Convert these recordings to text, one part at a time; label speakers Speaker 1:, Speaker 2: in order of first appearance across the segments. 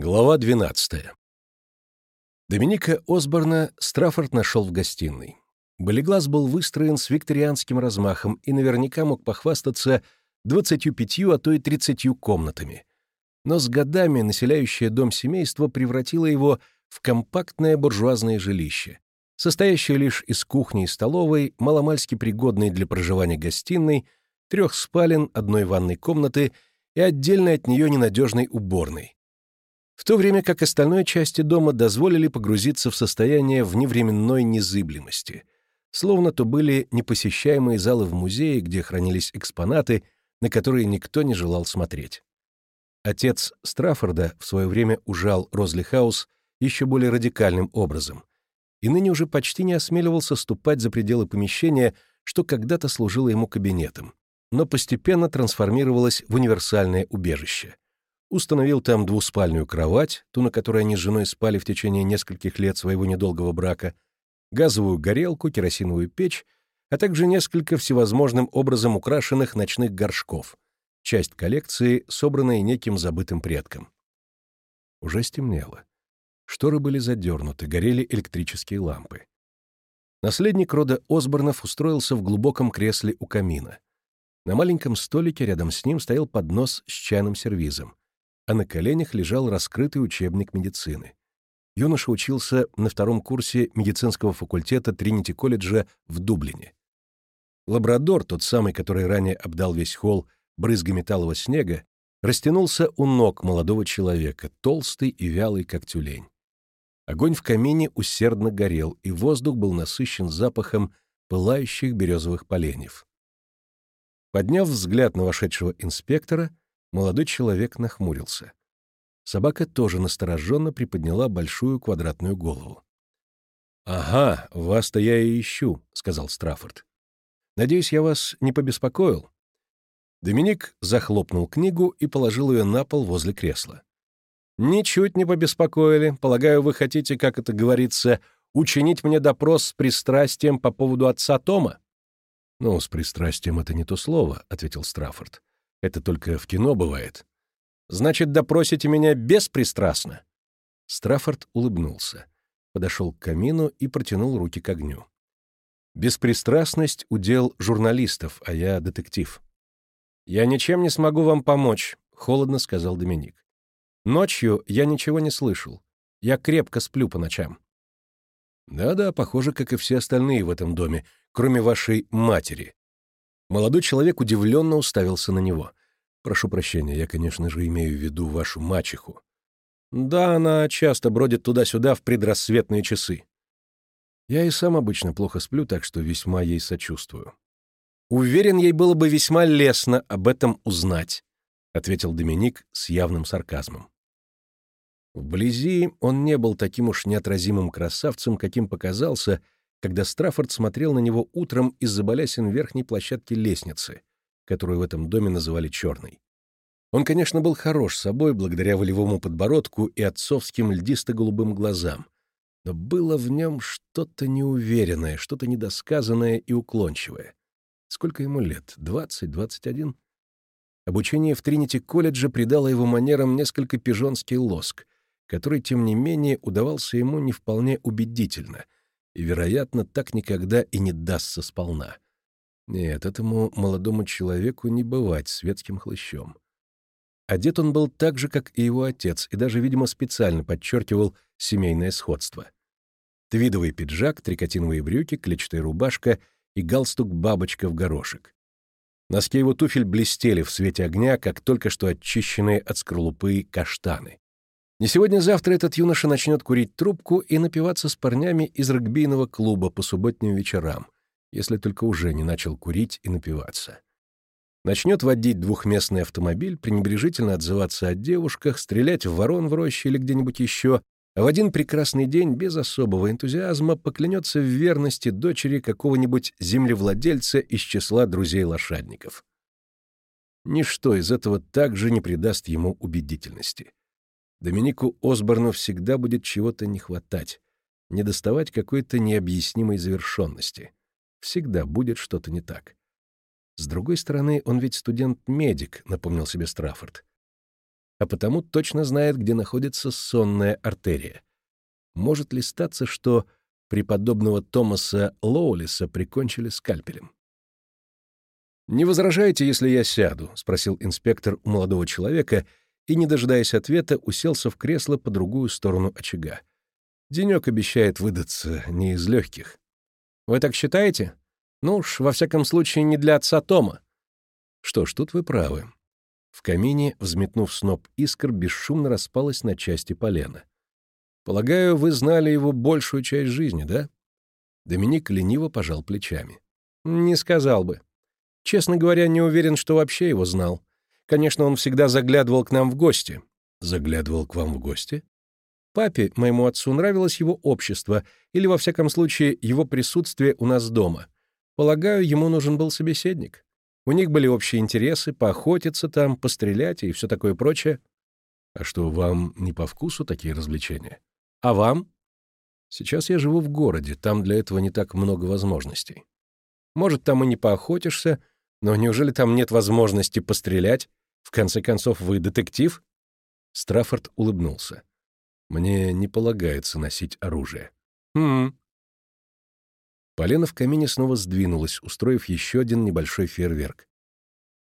Speaker 1: Глава 12. Доминика Осборна Страффорд нашел в гостиной. Болеглаз был выстроен с викторианским размахом и наверняка мог похвастаться 25, а то и 30 комнатами. Но с годами населяющее дом семейство превратило его в компактное буржуазное жилище, состоящее лишь из кухни и столовой, маломальски пригодной для проживания гостиной, трех спален, одной ванной комнаты и отдельной от нее ненадежной уборной в то время как остальной части дома дозволили погрузиться в состояние вневременной незыблемости, словно то были непосещаемые залы в музее, где хранились экспонаты, на которые никто не желал смотреть. Отец Страффорда в свое время ужал Розли Хаус еще более радикальным образом, и ныне уже почти не осмеливался ступать за пределы помещения, что когда-то служило ему кабинетом, но постепенно трансформировалось в универсальное убежище — установил там двуспальную кровать, ту, на которой они с женой спали в течение нескольких лет своего недолгого брака, газовую горелку, керосиновую печь, а также несколько всевозможным образом украшенных ночных горшков, часть коллекции, собранной неким забытым предком. Уже стемнело. Шторы были задернуты, горели электрические лампы. Наследник рода Осборнов устроился в глубоком кресле у камина. На маленьком столике рядом с ним стоял поднос с чайным сервизом а на коленях лежал раскрытый учебник медицины. Юноша учился на втором курсе медицинского факультета Тринити-колледжа в Дублине. Лабрадор, тот самый, который ранее обдал весь холл брызгами талого снега, растянулся у ног молодого человека, толстый и вялый, как тюлень. Огонь в камине усердно горел, и воздух был насыщен запахом пылающих березовых поленьев. Подняв взгляд на вошедшего инспектора, Молодой человек нахмурился. Собака тоже настороженно приподняла большую квадратную голову. «Ага, вас-то я и ищу», — сказал Страффорд. «Надеюсь, я вас не побеспокоил?» Доминик захлопнул книгу и положил ее на пол возле кресла. «Ничуть не побеспокоили. Полагаю, вы хотите, как это говорится, учинить мне допрос с пристрастием по поводу отца Тома?» «Ну, с пристрастием это не то слово», — ответил Страффорд. Это только в кино бывает. Значит, допросите меня беспристрастно?» Страффорд улыбнулся, подошел к камину и протянул руки к огню. «Беспристрастность — удел журналистов, а я детектив». «Я ничем не смогу вам помочь», — холодно сказал Доминик. «Ночью я ничего не слышал. Я крепко сплю по ночам». «Да-да, похоже, как и все остальные в этом доме, кроме вашей матери», Молодой человек удивленно уставился на него. «Прошу прощения, я, конечно же, имею в виду вашу мачеху». «Да, она часто бродит туда-сюда в предрассветные часы». «Я и сам обычно плохо сплю, так что весьма ей сочувствую». «Уверен, ей было бы весьма лестно об этом узнать», — ответил Доминик с явным сарказмом. Вблизи он не был таким уж неотразимым красавцем, каким показался, — когда Страффорд смотрел на него утром из-за балясин верхней площадки лестницы, которую в этом доме называли «черной». Он, конечно, был хорош собой благодаря волевому подбородку и отцовским льдисто-голубым глазам, но было в нем что-то неуверенное, что-то недосказанное и уклончивое. Сколько ему лет? Двадцать, двадцать один? Обучение в Тринити-колледже придало его манерам несколько пижонский лоск, который, тем не менее, удавался ему не вполне убедительно — и, вероятно, так никогда и не дастся сполна. Нет, этому молодому человеку не бывать светским хлыщом. Одет он был так же, как и его отец, и даже, видимо, специально подчеркивал семейное сходство. Твидовый пиджак, трикотиновые брюки, клетчатая рубашка и галстук-бабочка в горошек. Носки его туфель блестели в свете огня, как только что очищенные от скорлупы каштаны. Не сегодня-завтра этот юноша начнет курить трубку и напиваться с парнями из регбийного клуба по субботним вечерам, если только уже не начал курить и напиваться. Начнет водить двухместный автомобиль, пренебрежительно отзываться о девушках, стрелять в ворон в роще или где-нибудь еще, а в один прекрасный день без особого энтузиазма поклянется в верности дочери какого-нибудь землевладельца из числа друзей-лошадников. Ничто из этого также не придаст ему убедительности. Доминику Осборну всегда будет чего-то не хватать, недоставать какой-то необъяснимой завершенности. Всегда будет что-то не так. С другой стороны, он ведь студент-медик, напомнил себе Страффорд. а потому точно знает, где находится сонная артерия. Может ли статься, что преподобного Томаса Лоулиса прикончили скальпелем? «Не возражаете, если я сяду?» — спросил инспектор у молодого человека и, не дожидаясь ответа, уселся в кресло по другую сторону очага. Денек обещает выдаться не из легких. «Вы так считаете? Ну уж, во всяком случае, не для отца Тома». Что ж, тут вы правы. В камине, взметнув сноп искр, бесшумно распалась на части полена. Полагаю, вы знали его большую часть жизни, да? Доминик лениво пожал плечами. Не сказал бы. Честно говоря, не уверен, что вообще его знал. Конечно, он всегда заглядывал к нам в гости. Заглядывал к вам в гости? Папе, моему отцу, нравилось его общество, или, во всяком случае, его присутствие у нас дома. Полагаю, ему нужен был собеседник. У них были общие интересы, поохотиться там, пострелять и все такое прочее. А что, вам не по вкусу такие развлечения? А вам? Сейчас я живу в городе, там для этого не так много возможностей. Может, там и не поохотишься, но неужели там нет возможности пострелять? В конце концов, вы детектив?» Страффорд улыбнулся. «Мне не полагается носить оружие». «Хм». Полено в камине снова сдвинулось, устроив еще один небольшой фейерверк.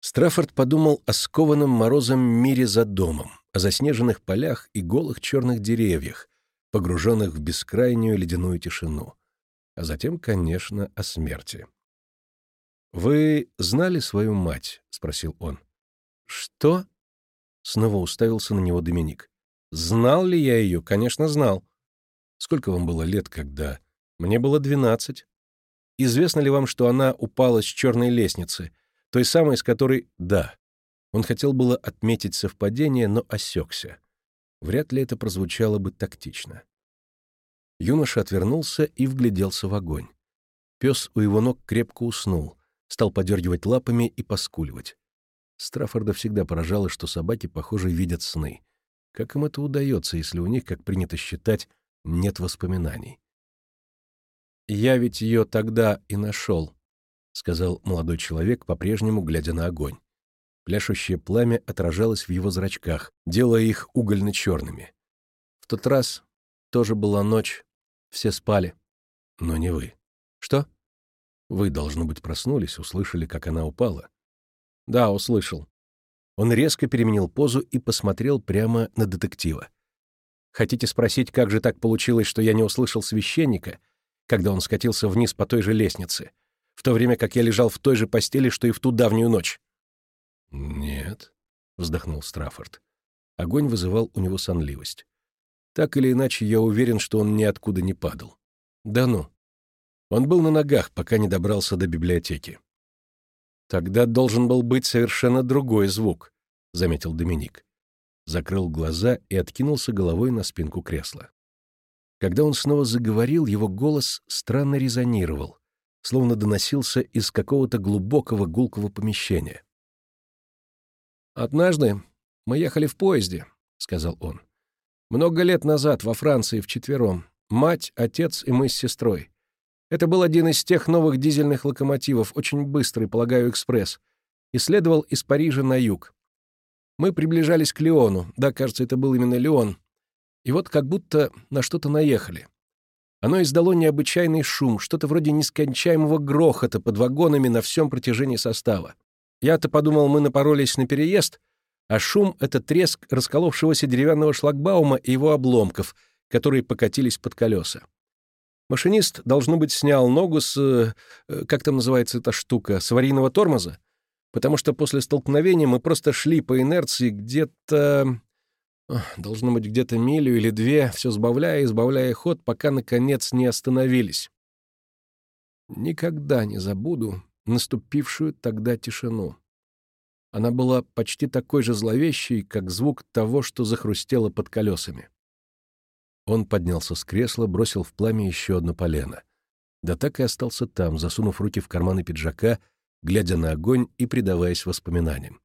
Speaker 1: Страффорд подумал о скованном морозом мире за домом, о заснеженных полях и голых черных деревьях, погруженных в бескрайнюю ледяную тишину, а затем, конечно, о смерти. «Вы знали свою мать?» — спросил он. «Что?» — снова уставился на него Доминик. «Знал ли я ее? Конечно, знал. Сколько вам было лет, когда...» «Мне было двенадцать. Известно ли вам, что она упала с черной лестницы, той самой, с которой... Да. Он хотел было отметить совпадение, но осекся. Вряд ли это прозвучало бы тактично. Юноша отвернулся и вгляделся в огонь. Пес у его ног крепко уснул, стал подергивать лапами и поскуливать. Страффорда всегда поражало, что собаки, похоже, видят сны. Как им это удается, если у них, как принято считать, нет воспоминаний? «Я ведь ее тогда и нашел», — сказал молодой человек, по-прежнему глядя на огонь. Пляшущее пламя отражалось в его зрачках, делая их угольно-черными. В тот раз тоже была ночь, все спали. Но не вы. Что? Вы, должно быть, проснулись, услышали, как она упала. Да, услышал. Он резко переменил позу и посмотрел прямо на детектива. Хотите спросить, как же так получилось, что я не услышал священника, когда он скатился вниз по той же лестнице, в то время как я лежал в той же постели, что и в ту давнюю ночь? Нет, вздохнул Страффорд. Огонь вызывал у него сонливость. Так или иначе, я уверен, что он ниоткуда не падал. Да ну. Он был на ногах, пока не добрался до библиотеки. «Тогда должен был быть совершенно другой звук», — заметил Доминик. Закрыл глаза и откинулся головой на спинку кресла. Когда он снова заговорил, его голос странно резонировал, словно доносился из какого-то глубокого гулкого помещения. «Однажды мы ехали в поезде», — сказал он. «Много лет назад во Франции вчетвером. Мать, отец и мы с сестрой. Это был один из тех новых дизельных локомотивов, очень быстрый, полагаю, экспресс, и следовал из Парижа на юг. Мы приближались к Лиону, да, кажется, это был именно Лион, и вот как будто на что-то наехали. Оно издало необычайный шум, что-то вроде нескончаемого грохота под вагонами на всем протяжении состава. Я-то подумал, мы напоролись на переезд, а шум — это треск расколовшегося деревянного шлагбаума и его обломков, которые покатились под колеса. Машинист, должно быть, снял ногу с... Э, как там называется эта штука? С аварийного тормоза? Потому что после столкновения мы просто шли по инерции где-то... Должно быть, где-то милю или две, все сбавляя и сбавляя ход, пока, наконец, не остановились. Никогда не забуду наступившую тогда тишину. Она была почти такой же зловещей, как звук того, что захрустело под колесами. Он поднялся с кресла, бросил в пламя еще одно полено. Да так и остался там, засунув руки в карманы пиджака, глядя на огонь и предаваясь воспоминаниям.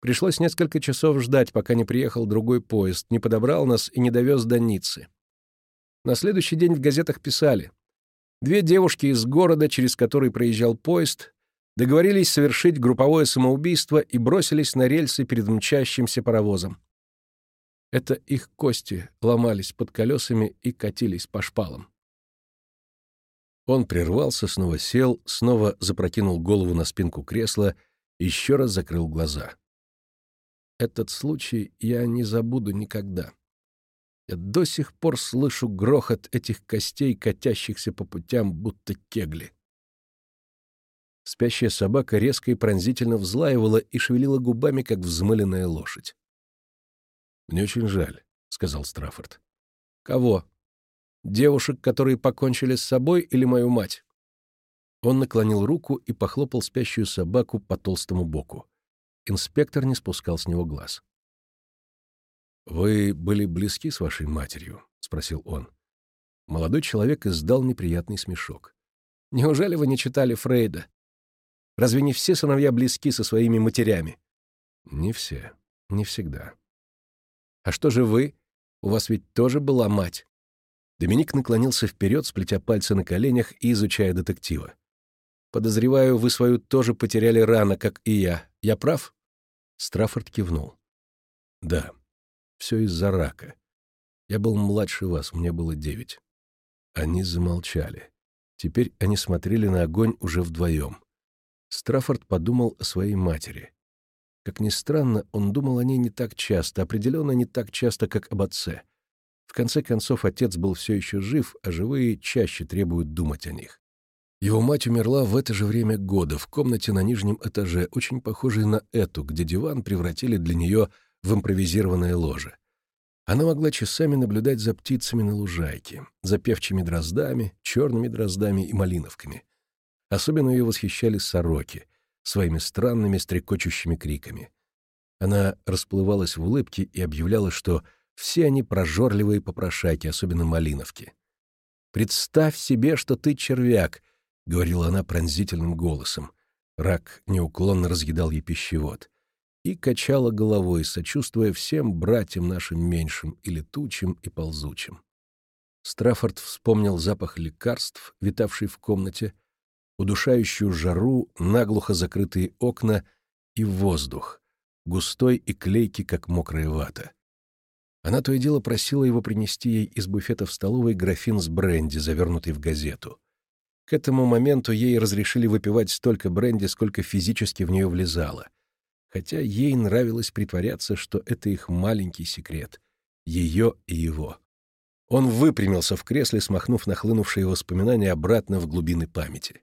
Speaker 1: Пришлось несколько часов ждать, пока не приехал другой поезд, не подобрал нас и не довез до Ниццы. На следующий день в газетах писали. Две девушки из города, через который проезжал поезд, договорились совершить групповое самоубийство и бросились на рельсы перед мчащимся паровозом. Это их кости ломались под колесами и катились по шпалам. Он прервался, снова сел, снова запрокинул голову на спинку кресла еще раз закрыл глаза. Этот случай я не забуду никогда. Я до сих пор слышу грохот этих костей, катящихся по путям, будто кегли. Спящая собака резко и пронзительно взлаивала и шевелила губами, как взмыленная лошадь. «Мне очень жаль», — сказал Страффорд. «Кого? Девушек, которые покончили с собой, или мою мать?» Он наклонил руку и похлопал спящую собаку по толстому боку. Инспектор не спускал с него глаз. «Вы были близки с вашей матерью?» — спросил он. Молодой человек издал неприятный смешок. «Неужели вы не читали Фрейда? Разве не все сыновья близки со своими матерями?» «Не все. Не всегда». «А что же вы? У вас ведь тоже была мать?» Доминик наклонился вперед, сплетя пальцы на коленях и изучая детектива. «Подозреваю, вы свою тоже потеряли рано, как и я. Я прав?» Страффорд кивнул. «Да, все из-за рака. Я был младше вас, мне было девять». Они замолчали. Теперь они смотрели на огонь уже вдвоем. Страффорд подумал о своей матери. Как ни странно, он думал о ней не так часто, определенно не так часто, как об отце. В конце концов, отец был все еще жив, а живые чаще требуют думать о них. Его мать умерла в это же время года в комнате на нижнем этаже, очень похожей на эту, где диван превратили для нее в импровизированное ложе. Она могла часами наблюдать за птицами на лужайке, за певчими дроздами, черными дроздами и малиновками. Особенно ее восхищали сороки своими странными стрекочущими криками. Она расплывалась в улыбке и объявляла, что все они прожорливые попрошайки, особенно малиновки. «Представь себе, что ты червяк», — говорила она пронзительным голосом. Рак неуклонно разъедал ей пищевод. И качала головой, сочувствуя всем братьям нашим меньшим и летучим, и ползучим. Страффорд вспомнил запах лекарств, витавший в комнате, удушающую жару, наглухо закрытые окна и воздух, густой и клейкий, как мокрая вата. Она то и дело просила его принести ей из буфета в столовой графин с бренди, завернутый в газету. К этому моменту ей разрешили выпивать столько бренди, сколько физически в нее влезало. Хотя ей нравилось притворяться, что это их маленький секрет. Ее и его. Он выпрямился в кресле, смахнув нахлынувшие воспоминания обратно в глубины памяти.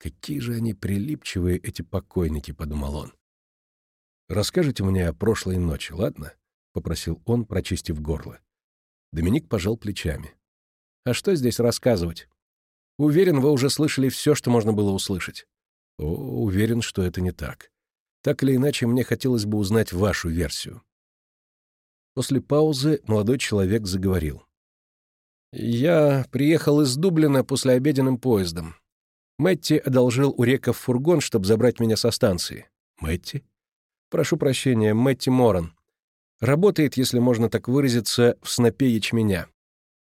Speaker 1: «Какие же они прилипчивые, эти покойники», — подумал он. «Расскажите мне о прошлой ночи, ладно?» — попросил он, прочистив горло. Доминик пожал плечами. «А что здесь рассказывать? Уверен, вы уже слышали все, что можно было услышать». «О, уверен, что это не так. Так или иначе, мне хотелось бы узнать вашу версию». После паузы молодой человек заговорил. «Я приехал из Дублина после обеденным поездом. Мэтти одолжил у реков фургон, чтобы забрать меня со станции. Мэтти? Прошу прощения, Мэтти Моран. Работает, если можно так выразиться, в снопе ячменя.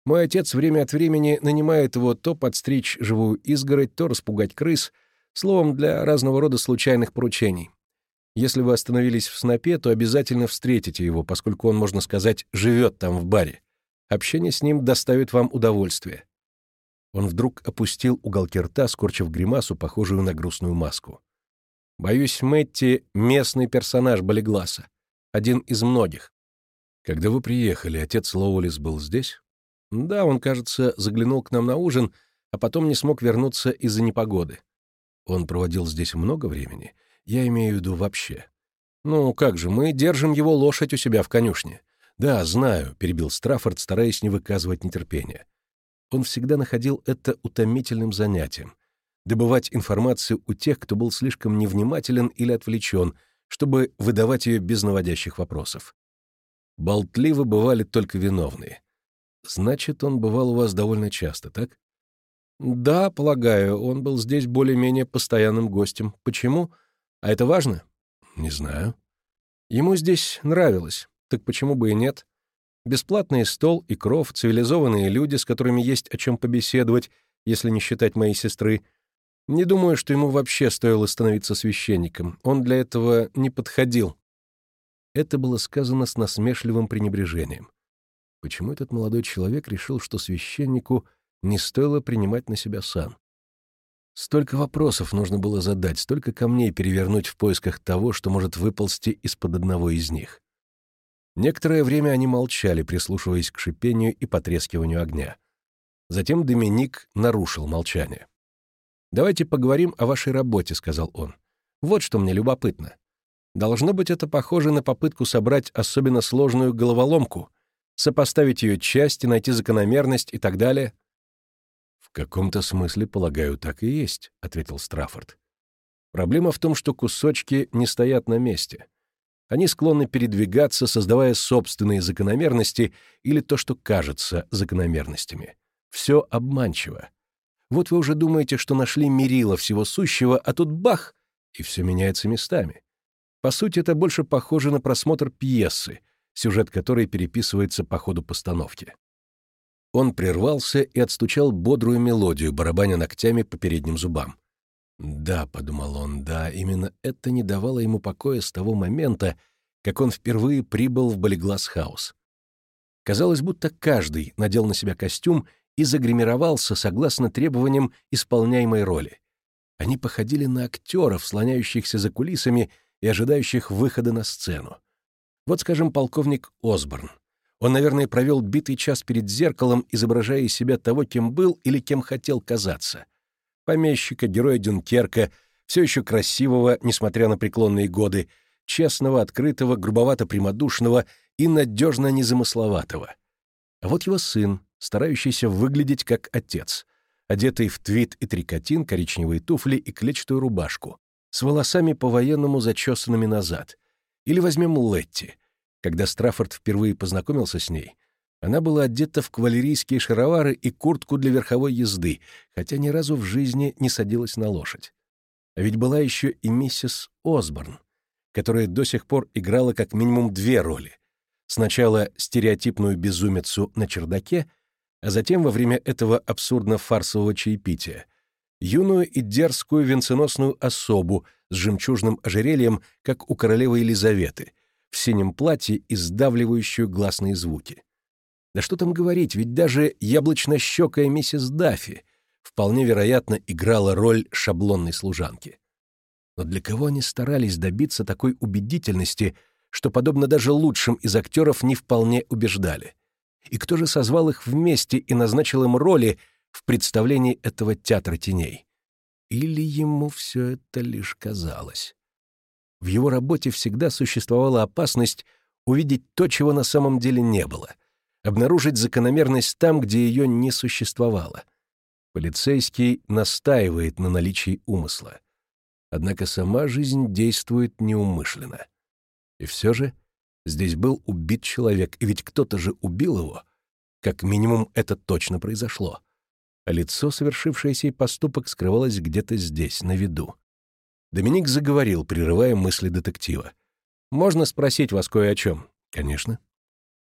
Speaker 1: Мой отец время от времени нанимает его то подстричь живую изгородь, то распугать крыс, словом, для разного рода случайных поручений. Если вы остановились в снопе, то обязательно встретите его, поскольку он, можно сказать, живет там в баре. Общение с ним доставит вам удовольствие. Он вдруг опустил уголки рта, скорчив гримасу, похожую на грустную маску. «Боюсь, Мэтти — местный персонаж Болегласа. Один из многих». «Когда вы приехали, отец Лоулис был здесь?» «Да, он, кажется, заглянул к нам на ужин, а потом не смог вернуться из-за непогоды». «Он проводил здесь много времени? Я имею в виду вообще». «Ну, как же, мы держим его лошадь у себя в конюшне». «Да, знаю», — перебил Страффорд, стараясь не выказывать нетерпения. Он всегда находил это утомительным занятием — добывать информацию у тех, кто был слишком невнимателен или отвлечен, чтобы выдавать ее без наводящих вопросов. Болтливы бывали только виновные. Значит, он бывал у вас довольно часто, так? Да, полагаю, он был здесь более-менее постоянным гостем. Почему? А это важно? Не знаю. Ему здесь нравилось, так почему бы и нет? Бесплатный стол и кров, цивилизованные люди, с которыми есть о чем побеседовать, если не считать моей сестры. Не думаю, что ему вообще стоило становиться священником. Он для этого не подходил. Это было сказано с насмешливым пренебрежением. Почему этот молодой человек решил, что священнику не стоило принимать на себя сан? Столько вопросов нужно было задать, столько камней перевернуть в поисках того, что может выползти из-под одного из них. Некоторое время они молчали, прислушиваясь к шипению и потрескиванию огня. Затем Доминик нарушил молчание. «Давайте поговорим о вашей работе», — сказал он. «Вот что мне любопытно. Должно быть, это похоже на попытку собрать особенно сложную головоломку, сопоставить ее части, найти закономерность и так далее». «В каком-то смысле, полагаю, так и есть», — ответил Страффорд. «Проблема в том, что кусочки не стоят на месте. Они склонны передвигаться, создавая собственные закономерности или то, что кажется закономерностями. Все обманчиво. Вот вы уже думаете, что нашли мерило всего сущего, а тут бах, и все меняется местами. По сути, это больше похоже на просмотр пьесы, сюжет которой переписывается по ходу постановки. Он прервался и отстучал бодрую мелодию, барабаня ногтями по передним зубам. «Да», — подумал он, — «да, именно это не давало ему покоя с того момента, как он впервые прибыл в Болиглас-хаус. Казалось, будто каждый надел на себя костюм и загримировался согласно требованиям исполняемой роли. Они походили на актеров, слоняющихся за кулисами и ожидающих выхода на сцену. Вот, скажем, полковник Осборн. Он, наверное, провел битый час перед зеркалом, изображая из себя того, кем был или кем хотел казаться. Помещика, героя Дюнкерка, все еще красивого, несмотря на преклонные годы, честного, открытого, грубовато-прямодушного и надежно незамысловатого. А вот его сын, старающийся выглядеть как отец, одетый в твит и трикотин, коричневые туфли и клетчатую рубашку, с волосами по-военному зачесанными назад. Или возьмем Летти. Когда Страффорд впервые познакомился с ней, она была одета в кавалерийские шаровары и куртку для верховой езды, хотя ни разу в жизни не садилась на лошадь. А ведь была еще и миссис Осборн, которая до сих пор играла как минимум две роли. Сначала стереотипную безумицу на чердаке, а затем во время этого абсурдно-фарсового чаепития юную и дерзкую венценосную особу с жемчужным ожерельем, как у королевы Елизаветы, в синем платье и сдавливающую гласные звуки. Да что там говорить, ведь даже яблочно-щекая миссис Даффи вполне вероятно играла роль шаблонной служанки. Но для кого они старались добиться такой убедительности, что, подобно даже лучшим из актеров, не вполне убеждали? И кто же созвал их вместе и назначил им роли в представлении этого театра теней? Или ему все это лишь казалось? В его работе всегда существовала опасность увидеть то, чего на самом деле не было, обнаружить закономерность там, где ее не существовало. Полицейский настаивает на наличии умысла. Однако сама жизнь действует неумышленно. И все же Здесь был убит человек, и ведь кто-то же убил его. Как минимум, это точно произошло. А лицо, совершившее сей поступок, скрывалось где-то здесь, на виду. Доминик заговорил, прерывая мысли детектива. «Можно спросить вас кое о чем?» «Конечно».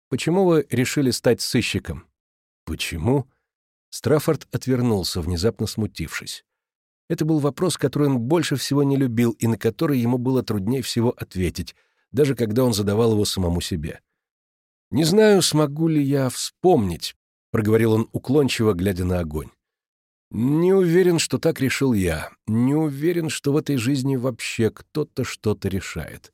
Speaker 1: «Почему вы решили стать сыщиком?» «Почему?» Страффорд отвернулся, внезапно смутившись. Это был вопрос, который он больше всего не любил и на который ему было труднее всего ответить — даже когда он задавал его самому себе. «Не знаю, смогу ли я вспомнить», — проговорил он уклончиво, глядя на огонь. «Не уверен, что так решил я. Не уверен, что в этой жизни вообще кто-то что-то решает.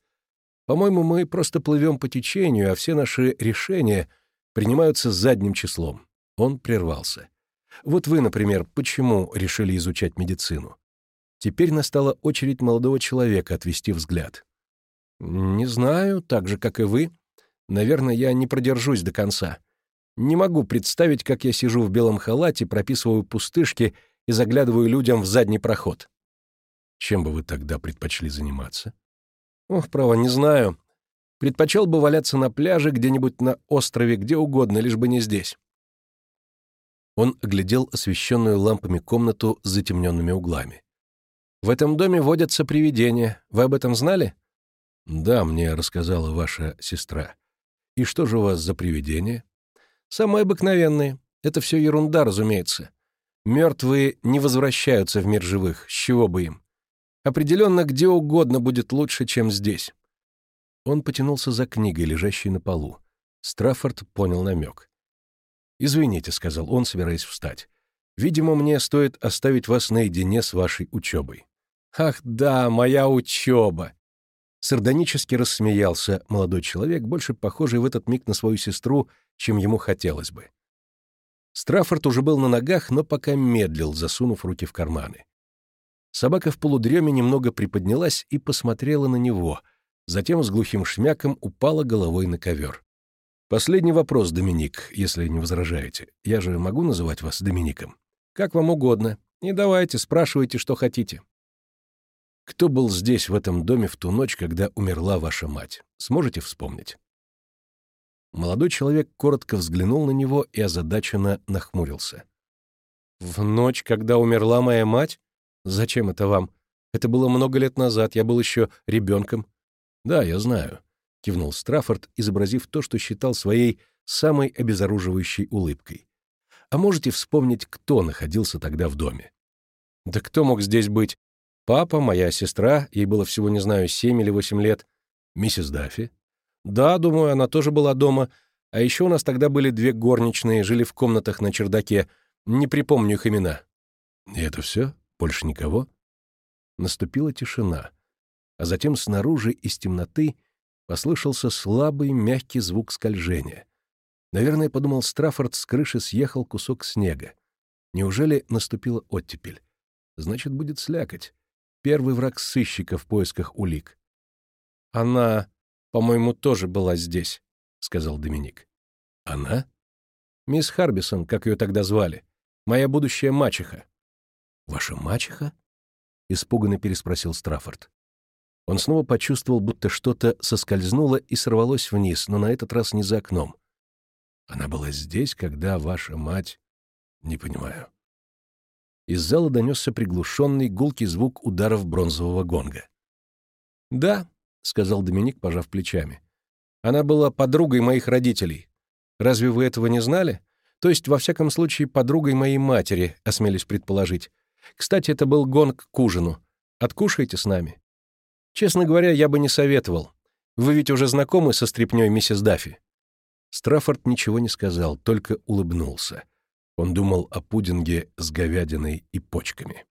Speaker 1: По-моему, мы просто плывем по течению, а все наши решения принимаются задним числом». Он прервался. «Вот вы, например, почему решили изучать медицину?» Теперь настала очередь молодого человека отвести взгляд. «Не знаю, так же, как и вы. Наверное, я не продержусь до конца. Не могу представить, как я сижу в белом халате, прописываю пустышки и заглядываю людям в задний проход». «Чем бы вы тогда предпочли заниматься?» «Ох, право, не знаю. Предпочел бы валяться на пляже, где-нибудь на острове, где угодно, лишь бы не здесь». Он оглядел освещенную лампами комнату с затемненными углами. «В этом доме водятся привидения. Вы об этом знали?» «Да, мне рассказала ваша сестра. И что же у вас за привидения?» «Самые обыкновенные. Это все ерунда, разумеется. Мертвые не возвращаются в мир живых, с чего бы им. Определенно, где угодно будет лучше, чем здесь». Он потянулся за книгой, лежащей на полу. Страффорд понял намек. «Извините», — сказал он, собираясь встать. «Видимо, мне стоит оставить вас наедине с вашей учебой». «Ах да, моя учеба!» Сардонически рассмеялся молодой человек, больше похожий в этот миг на свою сестру, чем ему хотелось бы. Страффорд уже был на ногах, но пока медлил, засунув руки в карманы. Собака в полудреме немного приподнялась и посмотрела на него, затем с глухим шмяком упала головой на ковер. «Последний вопрос, Доминик, если не возражаете. Я же могу называть вас Домиником? Как вам угодно. И давайте, спрашивайте, что хотите». Кто был здесь, в этом доме, в ту ночь, когда умерла ваша мать? Сможете вспомнить?» Молодой человек коротко взглянул на него и озадаченно нахмурился. «В ночь, когда умерла моя мать? Зачем это вам? Это было много лет назад, я был еще ребенком». «Да, я знаю. — кивнул Страффорд, изобразив то, что считал своей самой обезоруживающей улыбкой. «А можете вспомнить, кто находился тогда в доме?» «Да кто мог здесь быть? Папа, моя сестра, ей было всего, не знаю, семь или восемь лет. Миссис Даффи?» «Да, думаю, она тоже была дома. А еще у нас тогда были две горничные, жили в комнатах на чердаке. Не припомню их имена». «И это все? Больше никого?» Наступила тишина. А затем снаружи из темноты — послышался слабый мягкий звук скольжения. Наверное, подумал Страффорд, с крыши съехал кусок снега. Неужели наступила оттепель? Значит, будет слякоть. Первый враг сыщика в поисках улик. «Она, по-моему, тоже была здесь», — сказал Доминик. «Она?» «Мисс Харбисон, как ее тогда звали. Моя будущая мачеха». «Ваша мачеха?» — испуганно переспросил Страффорд. Он снова почувствовал, будто что-то соскользнуло и сорвалось вниз, но на этот раз не за окном. Она была здесь, когда ваша мать... Не понимаю. Из зала донесся приглушенный гулкий звук ударов бронзового гонга. «Да», — сказал Доминик, пожав плечами. «Она была подругой моих родителей. Разве вы этого не знали? То есть, во всяком случае, подругой моей матери, осмелюсь предположить. Кстати, это был гонг к ужину. Откушайте с нами». Честно говоря, я бы не советовал. Вы ведь уже знакомы со стряпнёй миссис Даффи?» Страффорд ничего не сказал, только улыбнулся. Он думал о пудинге с говядиной и почками.